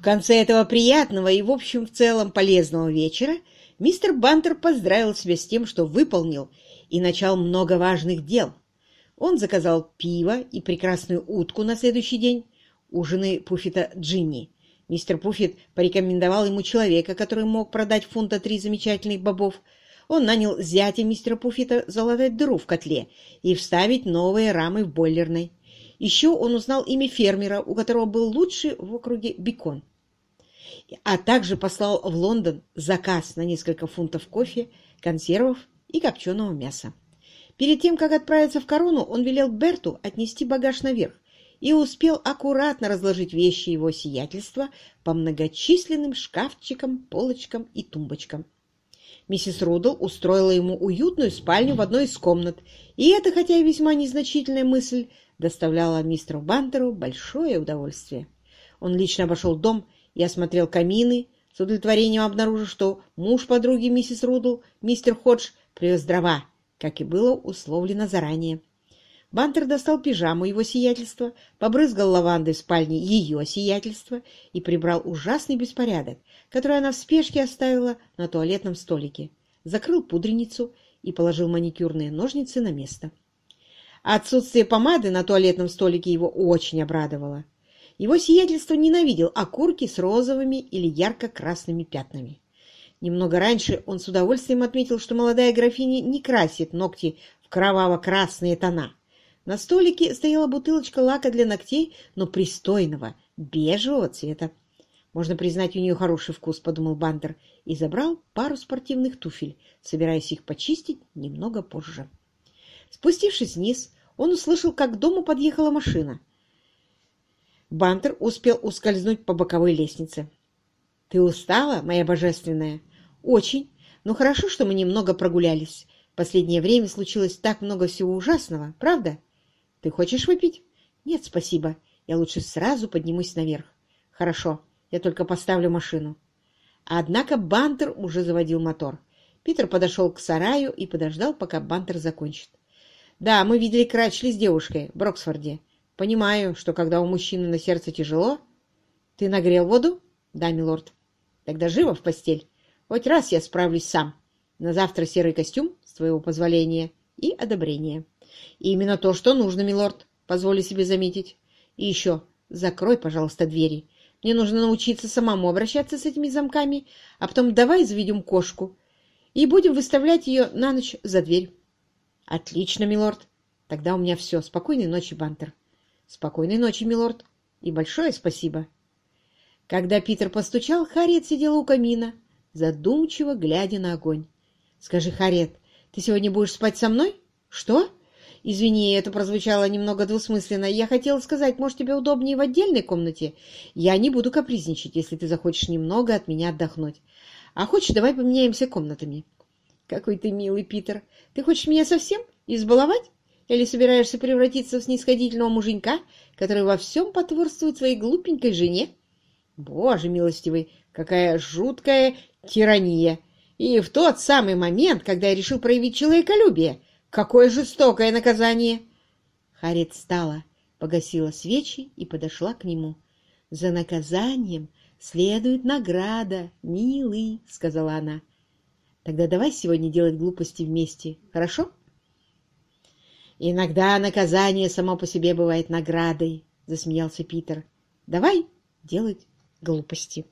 В конце этого приятного и, в общем, в целом полезного вечера мистер Бантер поздравил себя с тем, что выполнил и начал много важных дел. Он заказал пиво и прекрасную утку на следующий день, ужины Пуффета Джинни. Мистер Пуффет порекомендовал ему человека, который мог продать фунта три замечательных бобов. Он нанял зятя мистера Пуффета залатать дыру в котле и вставить новые рамы в бойлерной. Еще он узнал имя фермера, у которого был лучший в округе бекон. А также послал в Лондон заказ на несколько фунтов кофе, консервов и копченого мяса. Перед тем, как отправиться в корону, он велел Берту отнести багаж наверх и успел аккуратно разложить вещи его сиятельства по многочисленным шкафчикам, полочкам и тумбочкам. Миссис Рудл устроила ему уютную спальню в одной из комнат, и это, хотя и весьма незначительная мысль, доставляла мистеру Бантеру большое удовольствие. Он лично обошел дом и осмотрел камины, с удовлетворением обнаружив, что муж подруги миссис Рудл, мистер Ходж, привез дрова, как и было условлено заранее. Бантер достал пижаму его сиятельства, побрызгал лавандой в спальне ее сиятельства и прибрал ужасный беспорядок, который она в спешке оставила на туалетном столике, закрыл пудреницу и положил маникюрные ножницы на место. Отсутствие помады на туалетном столике его очень обрадовало. Его сиятельство ненавидел окурки с розовыми или ярко-красными пятнами. Немного раньше он с удовольствием отметил, что молодая графиня не красит ногти в кроваво-красные тона. На столике стояла бутылочка лака для ногтей, но пристойного, бежевого цвета. «Можно признать, у нее хороший вкус», — подумал Бандер, и забрал пару спортивных туфель, собираясь их почистить немного позже. Спустившись вниз, он услышал, как к дому подъехала машина. Бантер успел ускользнуть по боковой лестнице. «Ты устала, моя божественная?» «Очень. Но хорошо, что мы немного прогулялись. Последнее время случилось так много всего ужасного, правда? Ты хочешь выпить?» «Нет, спасибо. Я лучше сразу поднимусь наверх». «Хорошо. Я только поставлю машину». Однако Бантер уже заводил мотор. Питер подошел к сараю и подождал, пока Бантер закончит. «Да, мы видели Крачли с девушкой в Броксфорде. Понимаю, что когда у мужчины на сердце тяжело... Ты нагрел воду? Да, милорд. Тогда живо в постель. Хоть раз я справлюсь сам. На завтра серый костюм, с твоего позволения, и одобрения. И именно то, что нужно, милорд, позволю себе заметить. И еще, закрой, пожалуйста, двери. Мне нужно научиться самому обращаться с этими замками, а потом давай заведем кошку и будем выставлять ее на ночь за дверь. Отлично, милорд. Тогда у меня все. Спокойной ночи, Бантер. Спокойной ночи, милорд, и большое спасибо. Когда Питер постучал, Харриет сидела у камина, задумчиво глядя на огонь. — Скажи, Харриет, ты сегодня будешь спать со мной? — Что? — Извини, это прозвучало немного двусмысленно. Я хотела сказать, может, тебе удобнее в отдельной комнате? Я не буду капризничать, если ты захочешь немного от меня отдохнуть. А хочешь, давай поменяемся комнатами? — Какой ты милый, Питер. Ты хочешь меня совсем избаловать? Или собираешься превратиться в снисходительного муженька, который во всем потворствует своей глупенькой жене? Боже милостивый, какая жуткая тирания! И в тот самый момент, когда я решил проявить человеколюбие, какое жестокое наказание! Харит встала, погасила свечи и подошла к нему. «За наказанием следует награда, милый», — сказала она. «Тогда давай сегодня делать глупости вместе, хорошо?» «Иногда наказание само по себе бывает наградой», — засмеялся Питер. «Давай делать глупости».